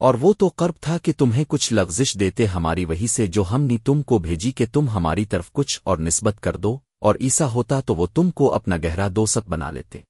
اور وہ تو قرب تھا کہ تمہیں کچھ لغزش دیتے ہماری وہی سے جو ہم نے تم کو بھیجی کہ تم ہماری طرف کچھ اور نسبت کر دو، اور ایسا ہوتا تو وہ تم کو اپنا گہرا دوست بنا لیتے۔